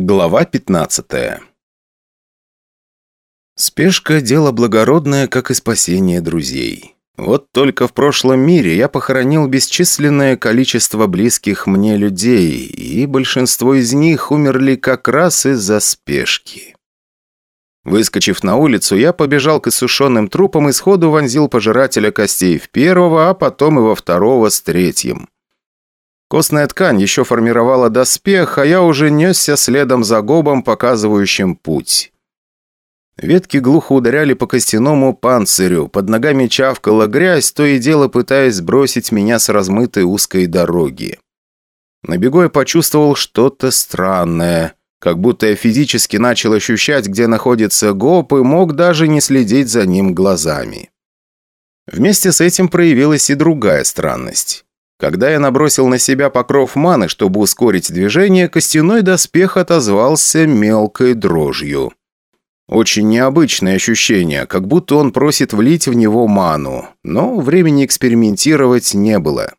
Глава 15 Спешка – дело благородное, как и спасение друзей. Вот только в прошлом мире я похоронил бесчисленное количество близких мне людей, и большинство из них умерли как раз из-за спешки. Выскочив на улицу, я побежал к иссушенным трупам и сходу вонзил пожирателя костей в первого, а потом и во второго с третьим. Костная ткань еще формировала доспех, а я уже несся следом за гобом, показывающим путь. Ветки глухо ударяли по костяному панцирю, под ногами чавкала грязь, то и дело пытаясь сбросить меня с размытой узкой дороги. На бегу я почувствовал что-то странное, как будто я физически начал ощущать, где находится гоп, и мог даже не следить за ним глазами. Вместе с этим проявилась и другая странность. Когда я набросил на себя покров маны, чтобы ускорить движение, костяной доспех отозвался мелкой дрожью. Очень необычное ощущение, как будто он просит влить в него ману, но времени экспериментировать не было.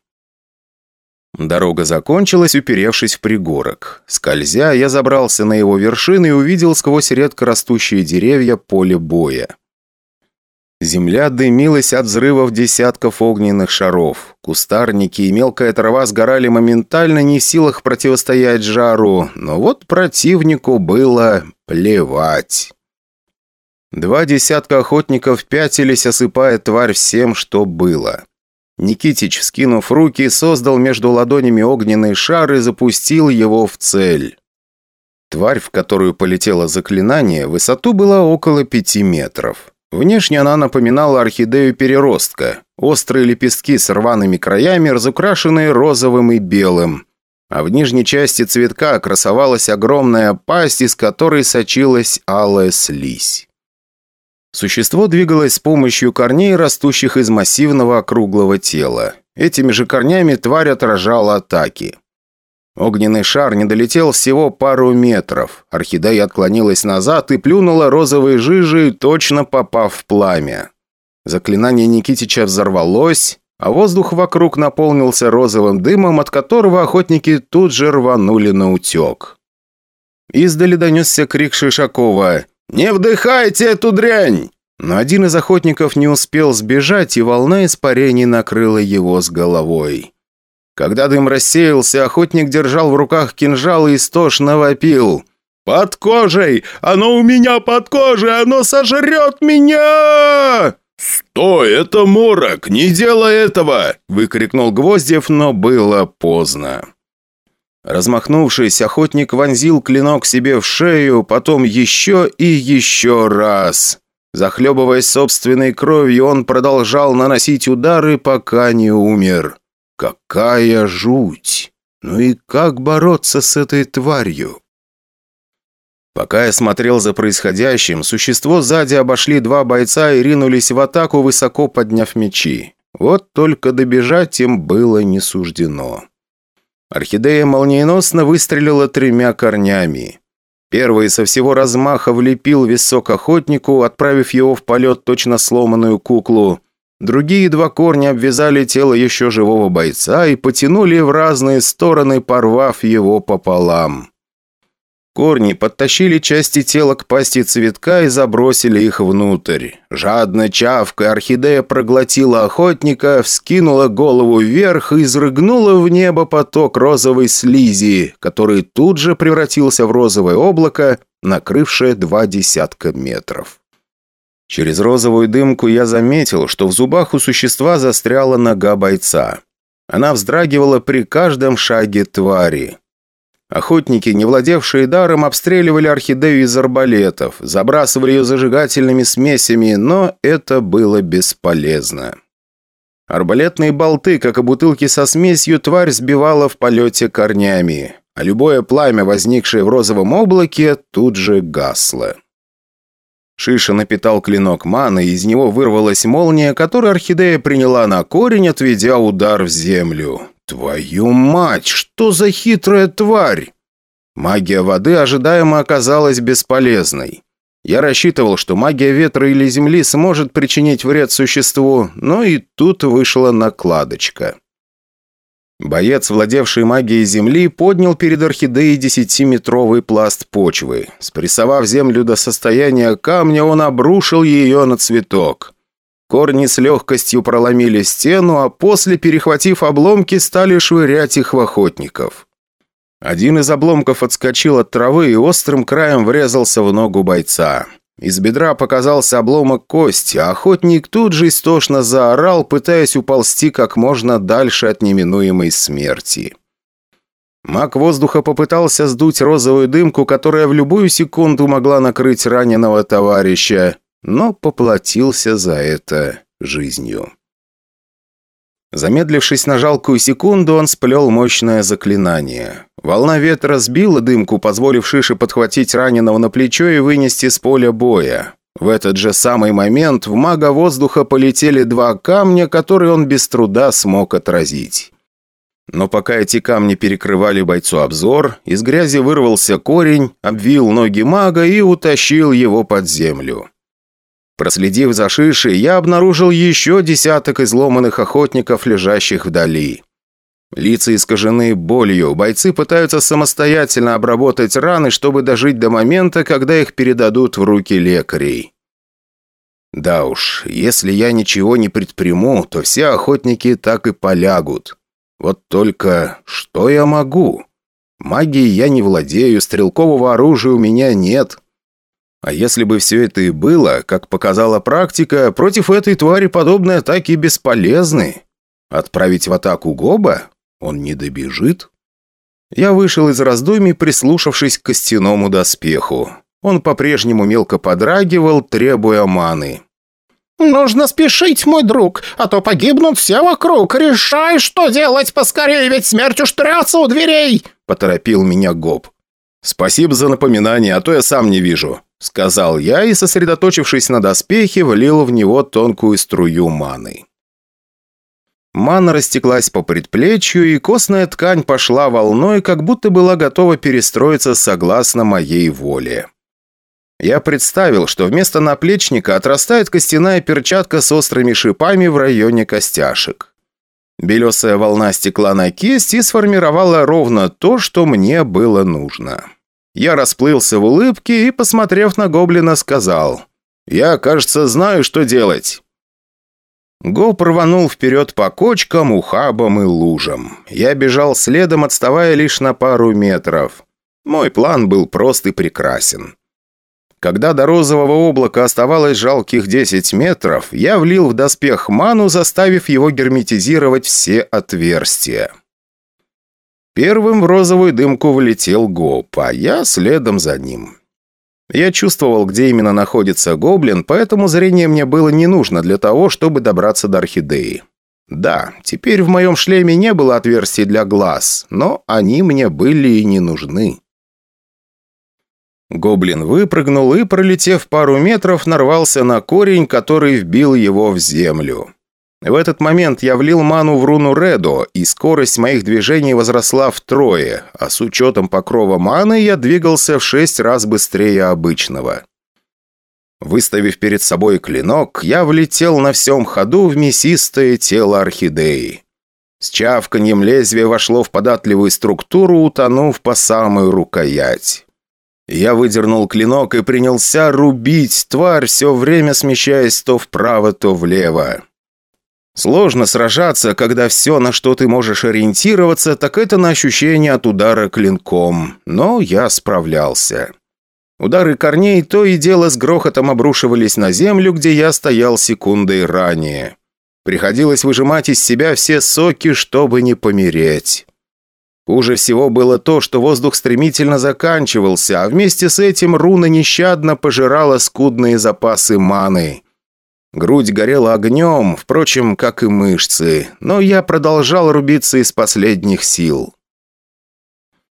Дорога закончилась, уперевшись в пригорок. Скользя, я забрался на его вершины и увидел сквозь редко растущие деревья поле боя. Земля дымилась от взрывов десятков огненных шаров. Кустарники и мелкая трава сгорали моментально, не в силах противостоять жару, но вот противнику было плевать. Два десятка охотников пятились, осыпая тварь всем, что было. Никитич, скинув руки, создал между ладонями огненный шар и запустил его в цель. Тварь, в которую полетело заклинание, высоту была около пяти метров. Внешне она напоминала орхидею переростка. Острые лепестки с рваными краями, разукрашенные розовым и белым. А в нижней части цветка красовалась огромная пасть, из которой сочилась алая слизь. Существо двигалось с помощью корней, растущих из массивного округлого тела. Этими же корнями тварь отражала атаки. Огненный шар не долетел всего пару метров. Орхидея отклонилась назад и плюнула розовой жижей, точно попав в пламя. Заклинание Никитича взорвалось, а воздух вокруг наполнился розовым дымом, от которого охотники тут же рванули на утек. Издали донесся крик Шишакова «Не вдыхайте эту дрянь!» Но один из охотников не успел сбежать, и волна испарений накрыла его с головой. Когда дым рассеялся, охотник держал в руках кинжал и истошно вопил. «Под кожей! Оно у меня под кожей! Оно сожрет меня!» «Стой, это морок! Не делай этого!» – выкрикнул Гвоздев, но было поздно. Размахнувшись, охотник вонзил клинок себе в шею, потом еще и еще раз. Захлебываясь собственной кровью, он продолжал наносить удары, пока не умер. Какая жуть! Ну и как бороться с этой тварью? Пока я смотрел за происходящим, существо сзади обошли два бойца и ринулись в атаку, высоко подняв мечи. Вот только добежать им было не суждено. Орхидея молниеносно выстрелила тремя корнями. Первый со всего размаха влепил висок охотнику, отправив его в полет точно сломанную куклу. Другие два корня обвязали тело еще живого бойца и потянули в разные стороны, порвав его пополам. Корни подтащили части тела к пасти цветка и забросили их внутрь. Жадно чавкой орхидея проглотила охотника, вскинула голову вверх и изрыгнула в небо поток розовой слизи, который тут же превратился в розовое облако, накрывшее два десятка метров. Через розовую дымку я заметил, что в зубах у существа застряла нога бойца. Она вздрагивала при каждом шаге твари. Охотники, не владевшие даром, обстреливали орхидею из арбалетов, забрасывали ее зажигательными смесями, но это было бесполезно. Арбалетные болты, как и бутылки со смесью, тварь сбивала в полете корнями, а любое пламя, возникшее в розовом облаке, тут же гасло. Шиша напитал клинок маны, и из него вырвалась молния, которую орхидея приняла на корень, отведя удар в землю. «Твою мать, что за хитрая тварь!» Магия воды ожидаемо оказалась бесполезной. Я рассчитывал, что магия ветра или земли сможет причинить вред существу, но и тут вышла накладочка. Боец, владевший магией земли, поднял перед орхидеей десятиметровый пласт почвы. Спрессовав землю до состояния камня, он обрушил ее на цветок. Корни с легкостью проломили стену, а после, перехватив обломки, стали швырять их в охотников. Один из обломков отскочил от травы и острым краем врезался в ногу бойца. Из бедра показался обломок кости, а охотник тут же истошно заорал, пытаясь уползти как можно дальше от неминуемой смерти. Маг воздуха попытался сдуть розовую дымку, которая в любую секунду могла накрыть раненого товарища, но поплатился за это жизнью. Замедлившись на жалкую секунду, он сплел мощное заклинание. Волна ветра сбила дымку, позволив Шише подхватить раненого на плечо и вынести с поля боя. В этот же самый момент в мага воздуха полетели два камня, которые он без труда смог отразить. Но пока эти камни перекрывали бойцу обзор, из грязи вырвался корень, обвил ноги мага и утащил его под землю. Проследив за шишей, я обнаружил еще десяток изломанных охотников, лежащих вдали. Лица искажены болью, бойцы пытаются самостоятельно обработать раны, чтобы дожить до момента, когда их передадут в руки лекарей. Да уж, если я ничего не предприму, то все охотники так и полягут. Вот только что я могу? Магией я не владею, стрелкового оружия у меня нет. А если бы все это и было, как показала практика, против этой твари подобные атаки бесполезны. Отправить в атаку Гоба? Он не добежит? Я вышел из раздумий, прислушавшись к костяному доспеху. Он по-прежнему мелко подрагивал, требуя маны. «Нужно спешить, мой друг, а то погибнут все вокруг. Решай, что делать поскорее, ведь смерть уж трется у дверей!» – поторопил меня Гоб. «Спасибо за напоминание, а то я сам не вижу», — сказал я и, сосредоточившись на доспехе, влил в него тонкую струю маны. Мана растеклась по предплечью, и костная ткань пошла волной, как будто была готова перестроиться согласно моей воле. Я представил, что вместо наплечника отрастает костяная перчатка с острыми шипами в районе костяшек. Белесая волна стекла на кисть и сформировала ровно то, что мне было нужно. Я расплылся в улыбке и, посмотрев на гоблина, сказал, «Я, кажется, знаю, что делать». Гоп рванул вперед по кочкам, ухабам и лужам. Я бежал следом, отставая лишь на пару метров. Мой план был прост и прекрасен. Когда до розового облака оставалось жалких 10 метров, я влил в доспех ману, заставив его герметизировать все отверстия. Первым в розовую дымку влетел Гоп, а я следом за ним. Я чувствовал, где именно находится гоблин, поэтому зрение мне было не нужно для того, чтобы добраться до орхидеи. Да, теперь в моем шлеме не было отверстий для глаз, но они мне были и не нужны. Гоблин выпрыгнул и, пролетев пару метров, нарвался на корень, который вбил его в землю. В этот момент я влил ману в руну Редо, и скорость моих движений возросла втрое, а с учетом покрова маны я двигался в шесть раз быстрее обычного. Выставив перед собой клинок, я влетел на всем ходу в мясистое тело орхидеи. С чавканьем лезвие вошло в податливую структуру, утонув по самую рукоять. Я выдернул клинок и принялся рубить тварь, все время смещаясь то вправо, то влево. Сложно сражаться, когда все, на что ты можешь ориентироваться, так это на ощущение от удара клинком. Но я справлялся. Удары корней то и дело с грохотом обрушивались на землю, где я стоял секундой ранее. Приходилось выжимать из себя все соки, чтобы не помереть. Хуже всего было то, что воздух стремительно заканчивался, а вместе с этим руна нещадно пожирала скудные запасы маны. Грудь горела огнем, впрочем, как и мышцы, но я продолжал рубиться из последних сил.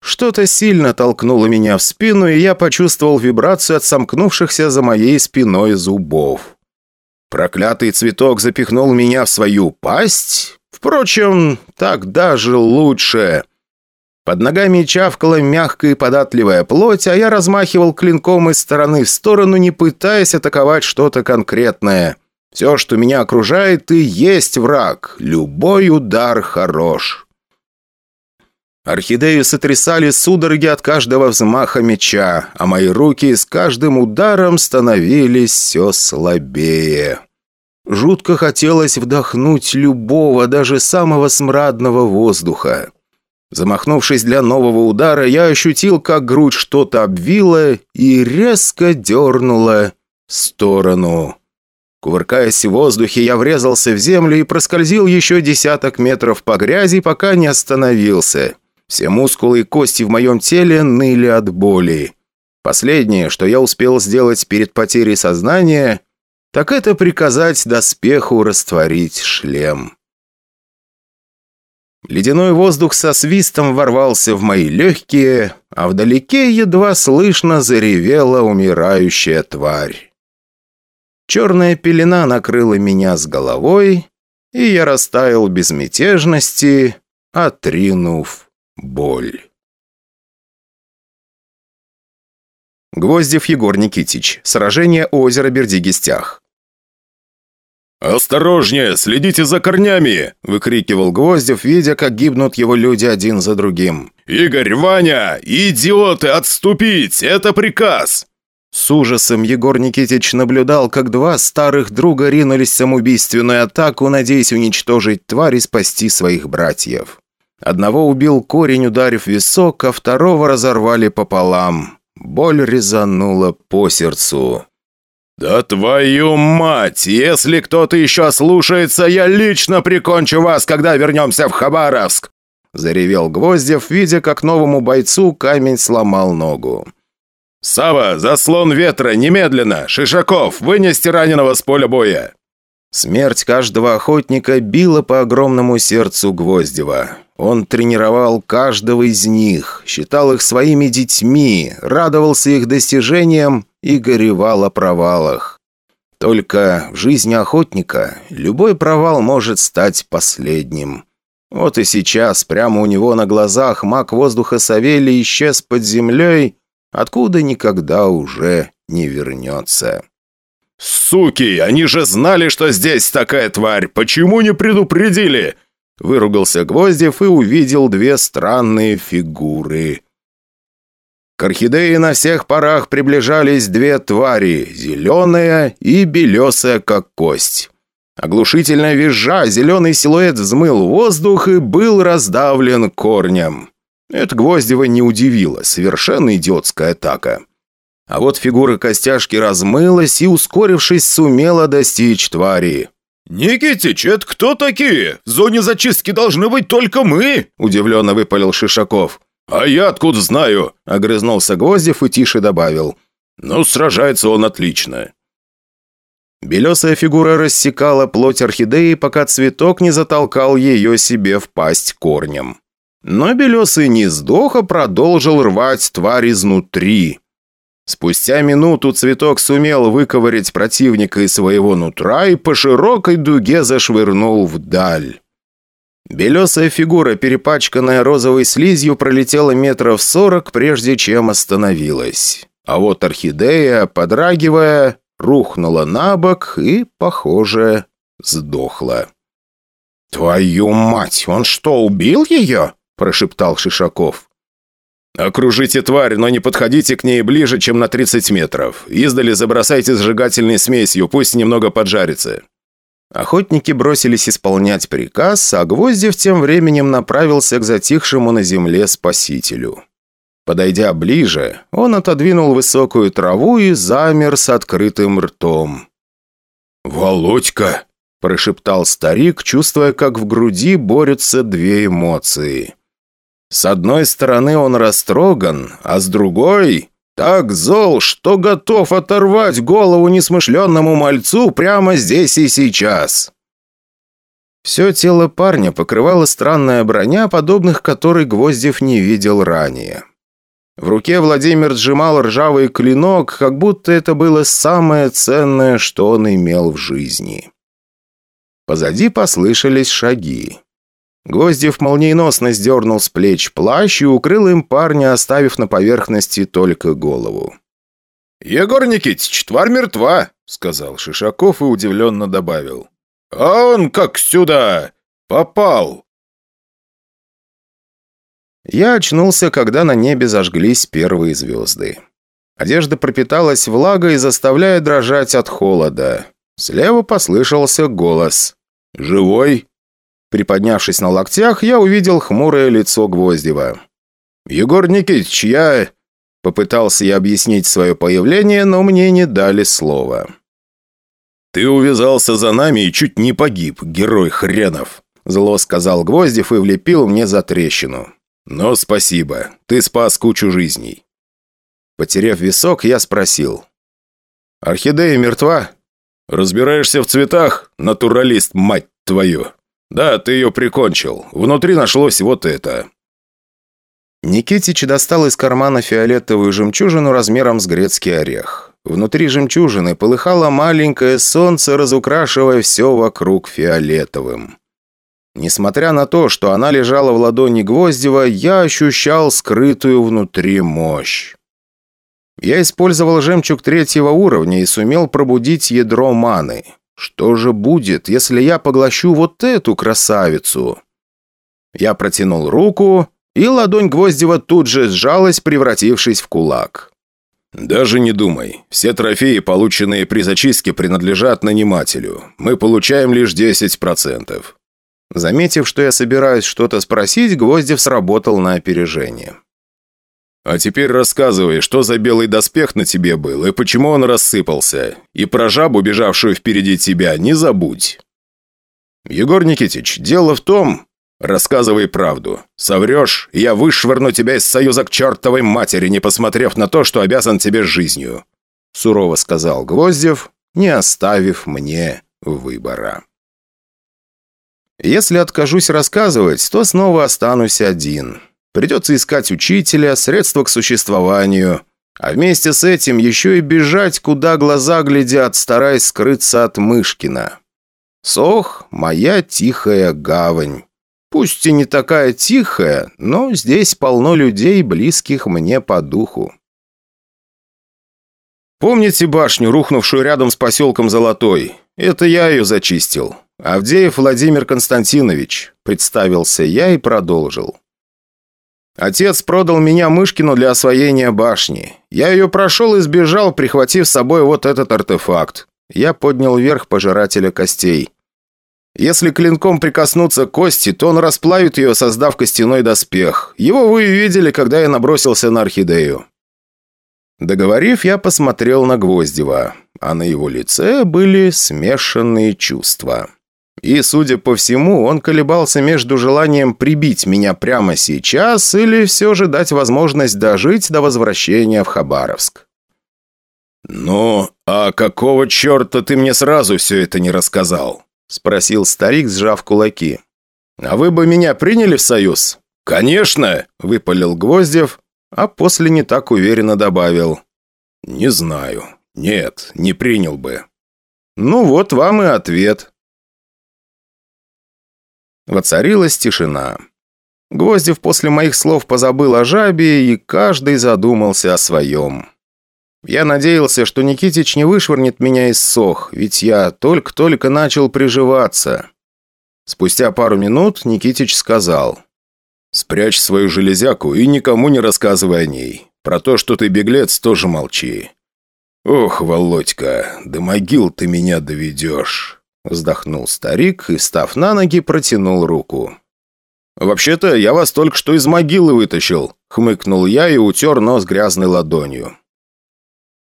Что-то сильно толкнуло меня в спину, и я почувствовал вибрацию от сомкнувшихся за моей спиной зубов. Проклятый цветок запихнул меня в свою пасть? Впрочем, так даже лучше. Под ногами чавкала мягкая и податливая плоть, а я размахивал клинком из стороны в сторону, не пытаясь атаковать что-то конкретное. Все, что меня окружает, и есть враг. Любой удар хорош. Орхидею сотрясали судороги от каждого взмаха меча, а мои руки с каждым ударом становились все слабее. Жутко хотелось вдохнуть любого, даже самого смрадного воздуха. Замахнувшись для нового удара, я ощутил, как грудь что-то обвила и резко дернула в сторону. Кувыркаясь в воздухе, я врезался в землю и проскользил еще десяток метров по грязи, пока не остановился. Все мускулы и кости в моем теле ныли от боли. Последнее, что я успел сделать перед потерей сознания, так это приказать доспеху растворить шлем. Ледяной воздух со свистом ворвался в мои легкие, а вдалеке едва слышно заревела умирающая тварь. Черная пелена накрыла меня с головой, и я растаял безмятежности, отринув Боль. Гвоздев Егор Никитич. Сражение у озера Бердигистях. «Осторожнее! Следите за корнями!» – выкрикивал Гвоздев, видя, как гибнут его люди один за другим. «Игорь, Ваня! Идиоты, отступить! Это приказ!» С ужасом Егор Никитич наблюдал, как два старых друга ринулись в самоубийственную атаку, надеясь уничтожить тварь и спасти своих братьев. Одного убил корень, ударив висок, а второго разорвали пополам. Боль резанула по сердцу. «Да твою мать! Если кто-то еще слушается, я лично прикончу вас, когда вернемся в Хабаровск!» Заревел Гвоздев, видя, как новому бойцу камень сломал ногу. «Сава, заслон ветра, немедленно! Шишаков, вынести раненого с поля боя!» Смерть каждого охотника била по огромному сердцу Гвоздева. Он тренировал каждого из них, считал их своими детьми, радовался их достижениям и горевал о провалах. Только в жизни охотника любой провал может стать последним. Вот и сейчас, прямо у него на глазах, маг воздуха Савелий исчез под землей, откуда никогда уже не вернется. «Суки! Они же знали, что здесь такая тварь! Почему не предупредили?» Выругался Гвоздев и увидел две странные фигуры. К орхидеи на всех парах приближались две твари, зеленая и белесая, как кость. Оглушительно визжа, зеленый силуэт взмыл воздух и был раздавлен корнем. Это Гвоздева не удивило, совершенно идиотская атака. А вот фигура костяшки размылась и, ускорившись, сумела достичь твари. «Никитич, это кто такие? В зоне зачистки должны быть только мы!» Удивленно выпалил Шишаков. «А я откуда знаю?» Огрызнулся Гвоздев и тише добавил. «Ну, сражается он отлично». Белесая фигура рассекала плоть орхидеи, пока цветок не затолкал ее себе в пасть корнем. Но Белесый не сдох, а продолжил рвать тварь изнутри. Спустя минуту цветок сумел выковырять противника из своего нутра и по широкой дуге зашвырнул вдаль. Белесая фигура, перепачканная розовой слизью, пролетела метров сорок, прежде чем остановилась. А вот орхидея, подрагивая, рухнула на бок и, похоже, сдохла. «Твою мать, он что, убил ее?» – прошептал Шишаков. «Окружите тварь, но не подходите к ней ближе, чем на 30 метров. Издали забросайте сжигательной смесью, пусть немного поджарится». Охотники бросились исполнять приказ, а Гвоздев тем временем направился к затихшему на земле спасителю. Подойдя ближе, он отодвинул высокую траву и замер с открытым ртом. «Володька!» – прошептал старик, чувствуя, как в груди борются две эмоции. С одной стороны он растроган, а с другой так зол, что готов оторвать голову несмышленному мальцу прямо здесь и сейчас. Все тело парня покрывала странная броня, подобных которой Гвоздев не видел ранее. В руке Владимир сжимал ржавый клинок, как будто это было самое ценное, что он имел в жизни. Позади послышались шаги. Гвоздев молниеносно сдернул с плеч плащ и укрыл им парня, оставив на поверхности только голову. «Егор Никитич, тварь мертва», — сказал Шишаков и удивленно добавил. «А он как сюда? Попал!» Я очнулся, когда на небе зажглись первые звезды. Одежда пропиталась влагой, заставляя дрожать от холода. Слева послышался голос. «Живой?» Приподнявшись на локтях, я увидел хмурое лицо Гвоздева. «Егор Никитич, я...» Попытался я объяснить свое появление, но мне не дали слова. «Ты увязался за нами и чуть не погиб, герой хренов!» Зло сказал Гвоздев и влепил мне за трещину. «Но спасибо, ты спас кучу жизней». Потерев висок, я спросил. «Орхидея мертва?» «Разбираешься в цветах, натуралист, мать твою!» «Да, ты ее прикончил. Внутри нашлось вот это». Никитич достал из кармана фиолетовую жемчужину размером с грецкий орех. Внутри жемчужины полыхало маленькое солнце, разукрашивая все вокруг фиолетовым. Несмотря на то, что она лежала в ладони Гвоздева, я ощущал скрытую внутри мощь. Я использовал жемчуг третьего уровня и сумел пробудить ядро маны. Что же будет, если я поглощу вот эту красавицу? Я протянул руку, и ладонь Гвоздева тут же сжалась, превратившись в кулак. «Даже не думай. Все трофеи, полученные при зачистке, принадлежат нанимателю. Мы получаем лишь 10%. Заметив, что я собираюсь что-то спросить, Гвоздев сработал на опережение. «А теперь рассказывай, что за белый доспех на тебе был и почему он рассыпался. И про жабу, бежавшую впереди тебя, не забудь». «Егор Никитич, дело в том...» «Рассказывай правду. Соврешь, я вышвырну тебя из союза к чертовой матери, не посмотрев на то, что обязан тебе жизнью», сурово сказал Гвоздев, не оставив мне выбора. Если откажусь рассказывать, то снова останусь один. Придется искать учителя, средства к существованию. А вместе с этим еще и бежать, куда глаза глядят, стараясь скрыться от Мышкина. Сох – моя тихая гавань. Пусть и не такая тихая, но здесь полно людей, близких мне по духу. Помните башню, рухнувшую рядом с поселком Золотой? Это я ее зачистил. «Авдеев Владимир Константинович», – представился я и продолжил. «Отец продал меня Мышкину для освоения башни. Я ее прошел и сбежал, прихватив с собой вот этот артефакт. Я поднял вверх пожирателя костей. Если клинком прикоснуться к кости, то он расплавит ее, создав костяной доспех. Его вы видели, когда я набросился на орхидею». Договорив, я посмотрел на Гвоздева, а на его лице были смешанные чувства. И, судя по всему, он колебался между желанием прибить меня прямо сейчас или все же дать возможность дожить до возвращения в Хабаровск. «Ну, а какого черта ты мне сразу все это не рассказал?» – спросил старик, сжав кулаки. «А вы бы меня приняли в союз?» «Конечно!» – выпалил Гвоздев, а после не так уверенно добавил. «Не знаю. Нет, не принял бы». «Ну вот вам и ответ», Воцарилась тишина. Гвоздев после моих слов позабыл о жабе, и каждый задумался о своем. Я надеялся, что Никитич не вышвырнет меня из сох, ведь я только-только начал приживаться. Спустя пару минут Никитич сказал. «Спрячь свою железяку и никому не рассказывай о ней. Про то, что ты беглец, тоже молчи. Ох, Володька, до могил ты меня доведешь». Вздохнул старик и, став на ноги, протянул руку. «Вообще-то я вас только что из могилы вытащил», — хмыкнул я и утер нос грязной ладонью.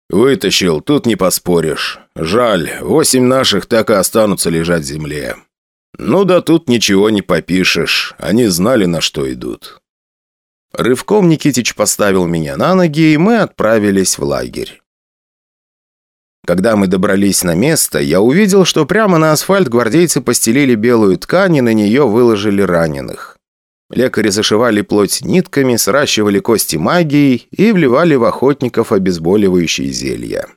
«Вытащил, тут не поспоришь. Жаль, восемь наших так и останутся лежать в земле. Ну да тут ничего не попишешь, они знали, на что идут». Рывком Никитич поставил меня на ноги, и мы отправились в лагерь. Когда мы добрались на место, я увидел, что прямо на асфальт гвардейцы постелили белую ткань и на нее выложили раненых. Лекари зашивали плоть нитками, сращивали кости магией и вливали в охотников обезболивающие зелья.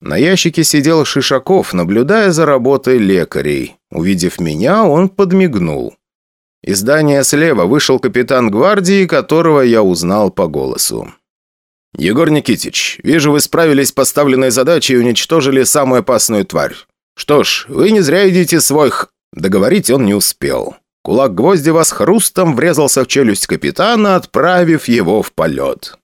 На ящике сидел Шишаков, наблюдая за работой лекарей. Увидев меня, он подмигнул. Из здания слева вышел капитан гвардии, которого я узнал по голосу. «Егор Никитич, вижу, вы справились с поставленной задачей и уничтожили самую опасную тварь. Что ж, вы не зря идите свой х...» Договорить он не успел. Кулак Гвоздева с хрустом врезался в челюсть капитана, отправив его в полет.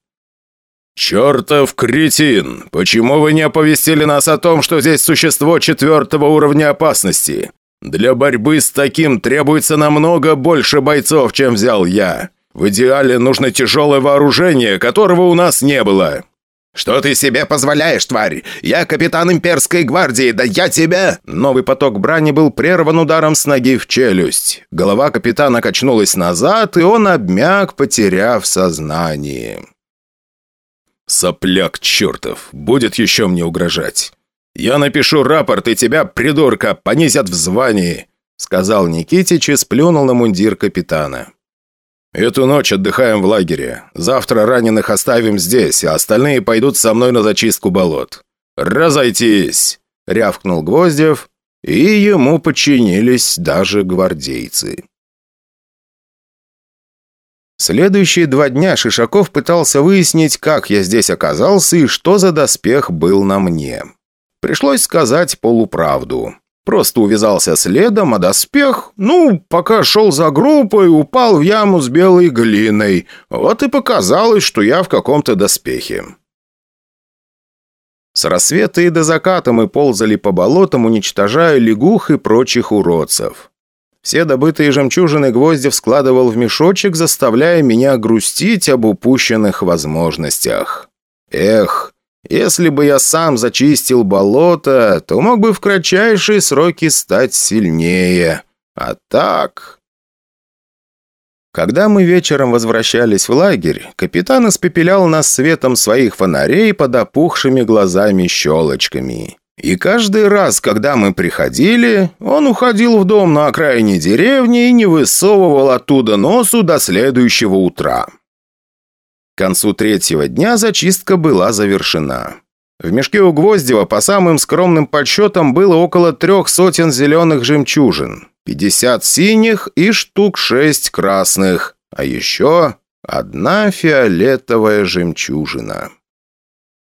«Чертов кретин! Почему вы не оповестили нас о том, что здесь существо четвертого уровня опасности? Для борьбы с таким требуется намного больше бойцов, чем взял я. В идеале нужно тяжелое вооружение, которого у нас не было». «Что ты себе позволяешь, тварь? Я капитан имперской гвардии, да я тебя...» Новый поток брани был прерван ударом с ноги в челюсть. Голова капитана качнулась назад, и он обмяк, потеряв сознание. «Сопляк чертов! Будет еще мне угрожать! Я напишу рапорт, и тебя, придурка, понизят в звании!» Сказал Никитич и сплюнул на мундир капитана. «Эту ночь отдыхаем в лагере. Завтра раненых оставим здесь, а остальные пойдут со мной на зачистку болот. Разойтись!» — рявкнул Гвоздев, и ему подчинились даже гвардейцы. Следующие два дня Шишаков пытался выяснить, как я здесь оказался и что за доспех был на мне. Пришлось сказать полуправду. Просто увязался следом, а доспех, ну, пока шел за группой, упал в яму с белой глиной. Вот и показалось, что я в каком-то доспехе. С рассвета и до заката мы ползали по болотам, уничтожая лягух и прочих уродцев. Все добытые жемчужины Гвоздев складывал в мешочек, заставляя меня грустить об упущенных возможностях. Эх, если бы я сам зачистил болото, то мог бы в кратчайшие сроки стать сильнее. А так... Когда мы вечером возвращались в лагерь, капитан испепелял нас светом своих фонарей под опухшими глазами-щелочками. И каждый раз, когда мы приходили, он уходил в дом на окраине деревни и не высовывал оттуда носу до следующего утра. К концу третьего дня зачистка была завершена. В мешке у Гвоздева, по самым скромным подсчетам, было около трех сотен зеленых жемчужин, 50 синих и штук 6 красных, а еще одна фиолетовая жемчужина.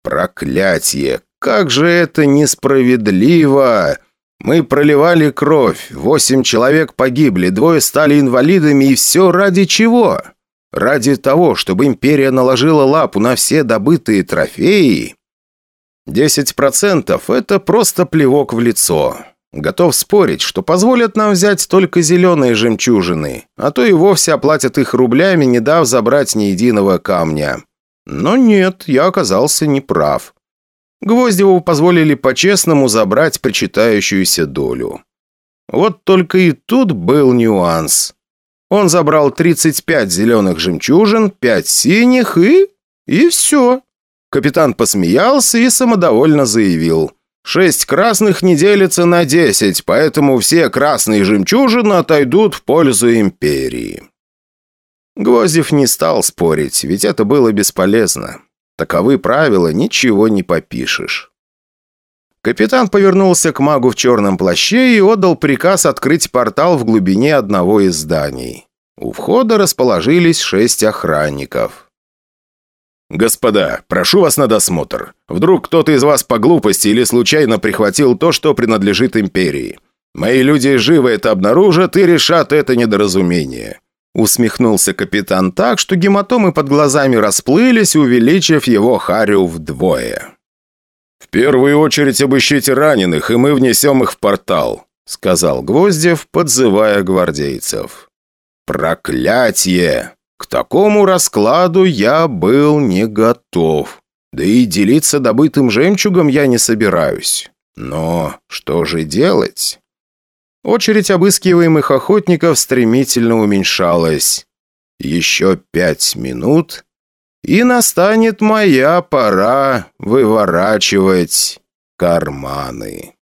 Проклятие! Как же это несправедливо! Мы проливали кровь, восемь человек погибли, двое стали инвалидами, и все ради чего? Ради того, чтобы империя наложила лапу на все добытые трофеи? 10% – это просто плевок в лицо. Готов спорить, что позволят нам взять только зеленые жемчужины, а то и вовсе оплатят их рублями, не дав забрать ни единого камня. Но нет, я оказался неправ. Гвоздеву позволили по-честному забрать причитающуюся долю. Вот только и тут был нюанс. Он забрал 35 зеленых жемчужин, 5 синих и... и все. Капитан посмеялся и самодовольно заявил. «Шесть красных не делится на десять, поэтому все красные жемчужины отойдут в пользу империи». Гвоздев не стал спорить, ведь это было бесполезно. Таковы правила, ничего не попишешь. Капитан повернулся к магу в черном плаще и отдал приказ открыть портал в глубине одного из зданий. У входа расположились шесть охранников. «Господа, прошу вас на досмотр. Вдруг кто-то из вас по глупости или случайно прихватил то, что принадлежит империи. Мои люди живо это обнаружат и решат это недоразумение». Усмехнулся капитан так, что гематомы под глазами расплылись, увеличив его харю вдвое. «В первую очередь обыщите раненых, и мы внесем их в портал», сказал Гвоздев, подзывая гвардейцев. «Проклятье! К такому раскладу я был не готов. Да и делиться добытым жемчугом я не собираюсь. Но что же делать?» Очередь обыскиваемых охотников стремительно уменьшалась. Еще пять минут, и настанет моя пора выворачивать карманы.